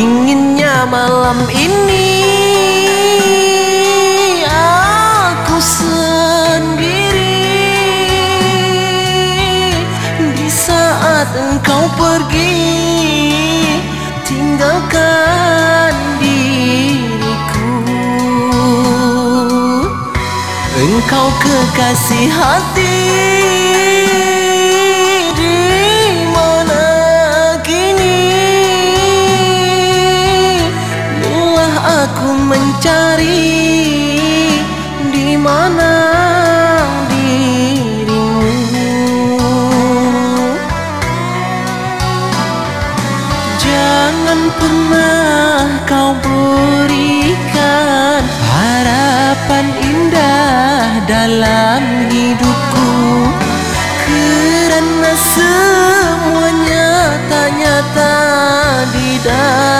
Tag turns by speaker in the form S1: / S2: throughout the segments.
S1: Dinginnya malam ini Aku sendiri. Di saat engkau pergi Tinggalkan diriku. Engkau kekasih hati pernah kau berikan harapan indah dalam hidupku. Kerana semuanya nyata-nyata di dalam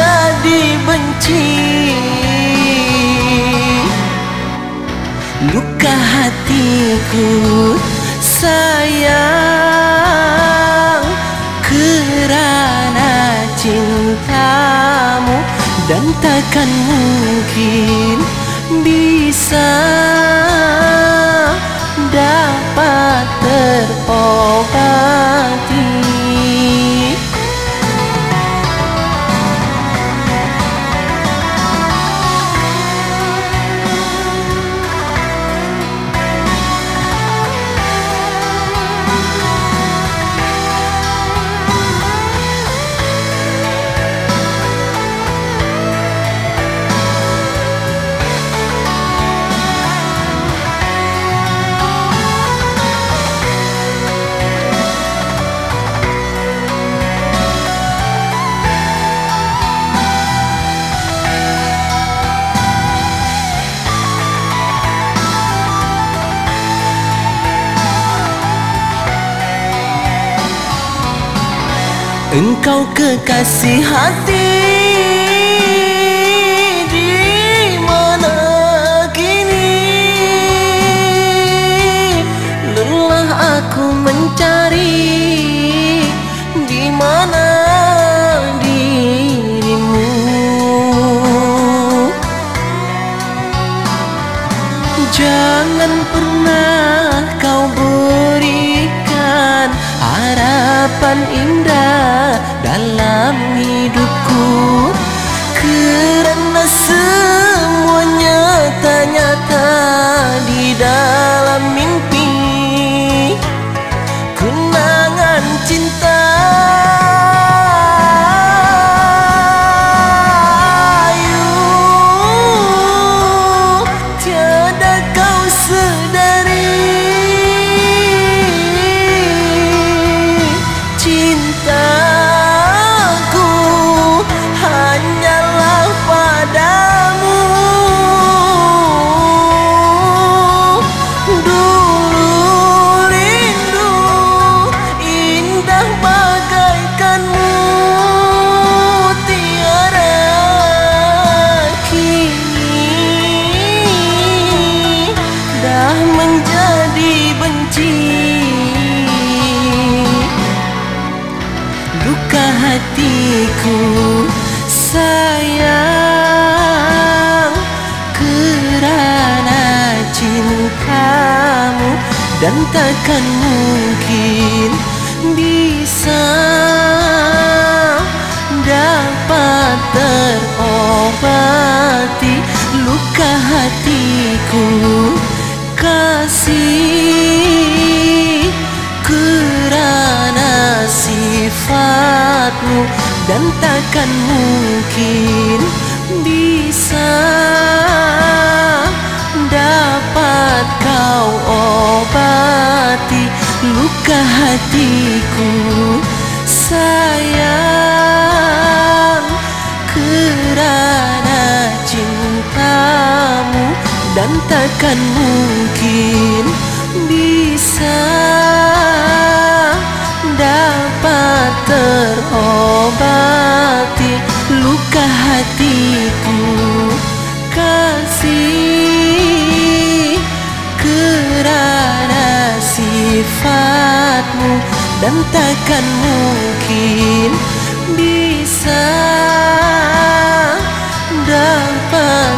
S1: hatiku sayang Kerana cintamu Dan takkan mungkin bisa Engkau kekasih hati di mana kini? Lelah aku mencari di mana dirimu. Jangan pernah kau berikan harapan indah dalam hidupku hatiku sayang Kerana cintamu dan takkan mungkin bisa dapat terobati luka hatiku. Kasih kerana sifat dan takkan mungkin bisa dapat kau obati. Luka hatiku, sayang, kerana cintamu dan takkan mungkin bisa terobati. Luka hatiku kasih kerana sifatmu dan takkan mungkin bisa dapat